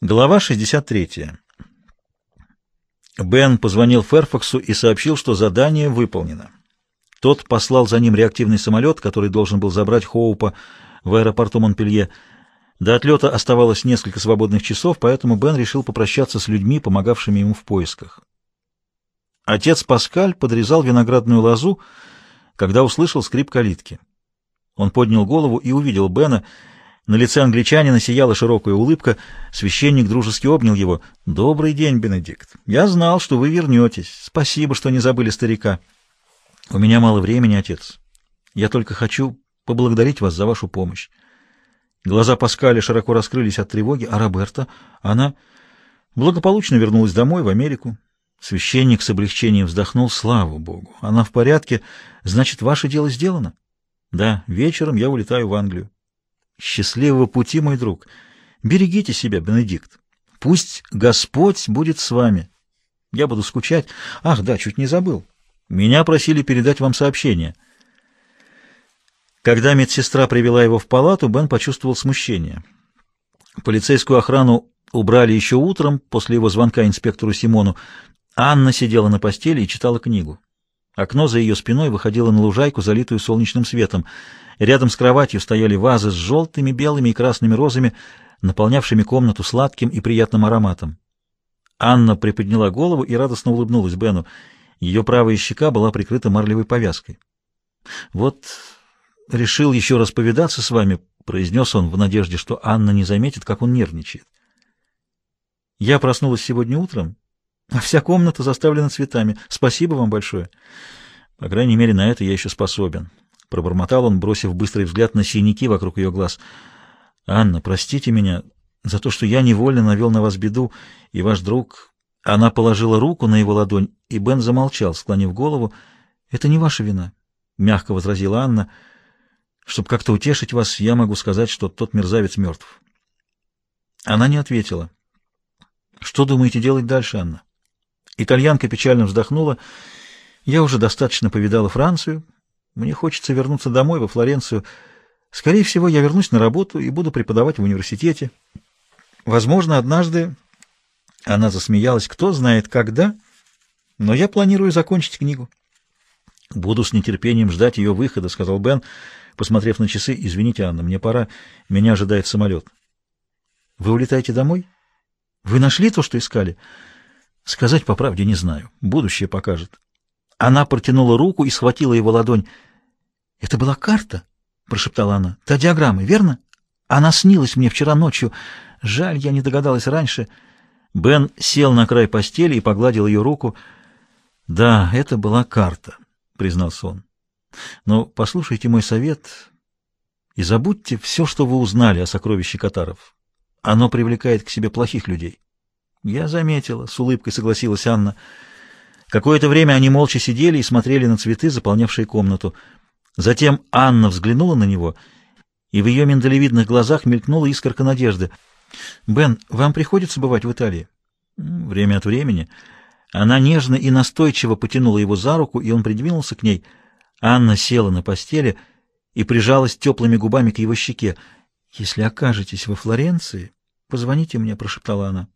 Глава 63. Бен позвонил Ферфаксу и сообщил, что задание выполнено. Тот послал за ним реактивный самолет, который должен был забрать Хоупа в аэропорту Монпелье. До отлета оставалось несколько свободных часов, поэтому Бен решил попрощаться с людьми, помогавшими ему в поисках. Отец Паскаль подрезал виноградную лозу, когда услышал скрип калитки. Он поднял голову и увидел Бена, на лице англичанина сияла широкая улыбка. Священник дружески обнял его. «Добрый день, Бенедикт. Я знал, что вы вернетесь. Спасибо, что не забыли старика. У меня мало времени, отец. Я только хочу поблагодарить вас за вашу помощь». Глаза Паскаля широко раскрылись от тревоги, а Роберта, она благополучно вернулась домой, в Америку. Священник с облегчением вздохнул. «Слава Богу! Она в порядке. Значит, ваше дело сделано?» «Да, вечером я улетаю в Англию». Счастливого пути, мой друг. Берегите себя, Бенедикт. Пусть Господь будет с вами. Я буду скучать. Ах, да, чуть не забыл. Меня просили передать вам сообщение. Когда медсестра привела его в палату, Бен почувствовал смущение. Полицейскую охрану убрали еще утром, после его звонка инспектору Симону. Анна сидела на постели и читала книгу. Окно за ее спиной выходило на лужайку, залитую солнечным светом. Рядом с кроватью стояли вазы с желтыми, белыми и красными розами, наполнявшими комнату сладким и приятным ароматом. Анна приподняла голову и радостно улыбнулась Бену. Ее правая щека была прикрыта марлевой повязкой. «Вот решил еще раз повидаться с вами», — произнес он в надежде, что Анна не заметит, как он нервничает. «Я проснулась сегодня утром, а вся комната заставлена цветами. Спасибо вам большое. По крайней мере, на это я еще способен». Пробормотал он, бросив быстрый взгляд на синяки вокруг ее глаз. «Анна, простите меня за то, что я невольно навел на вас беду, и ваш друг...» Она положила руку на его ладонь, и Бен замолчал, склонив голову. «Это не ваша вина», — мягко возразила Анна. «Чтобы как-то утешить вас, я могу сказать, что тот мерзавец мертв». Она не ответила. «Что думаете делать дальше, Анна?» Итальянка печально вздохнула. «Я уже достаточно повидала Францию». Мне хочется вернуться домой, во Флоренцию. Скорее всего, я вернусь на работу и буду преподавать в университете. Возможно, однажды... Она засмеялась. Кто знает, когда, но я планирую закончить книгу. «Буду с нетерпением ждать ее выхода», — сказал Бен, посмотрев на часы. «Извините, Анна, мне пора. Меня ожидает самолет». «Вы улетаете домой? Вы нашли то, что искали?» «Сказать по правде не знаю. Будущее покажет». Она протянула руку и схватила его ладонь. — Это была карта? — прошептала она. — Та диаграмма, верно? Она снилась мне вчера ночью. Жаль, я не догадалась раньше. Бен сел на край постели и погладил ее руку. — Да, это была карта, — признался он. — Но послушайте мой совет и забудьте все, что вы узнали о сокровище Катаров. Оно привлекает к себе плохих людей. — Я заметила, — с улыбкой согласилась Анна. Какое-то время они молча сидели и смотрели на цветы, заполнявшие комнату. Затем Анна взглянула на него, и в ее миндалевидных глазах мелькнула искорка надежды. «Бен, вам приходится бывать в Италии?» «Время от времени». Она нежно и настойчиво потянула его за руку, и он придвинулся к ней. Анна села на постели и прижалась теплыми губами к его щеке. «Если окажетесь во Флоренции, позвоните мне», — прошептала она.